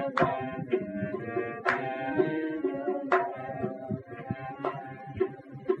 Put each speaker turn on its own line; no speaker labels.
Amen.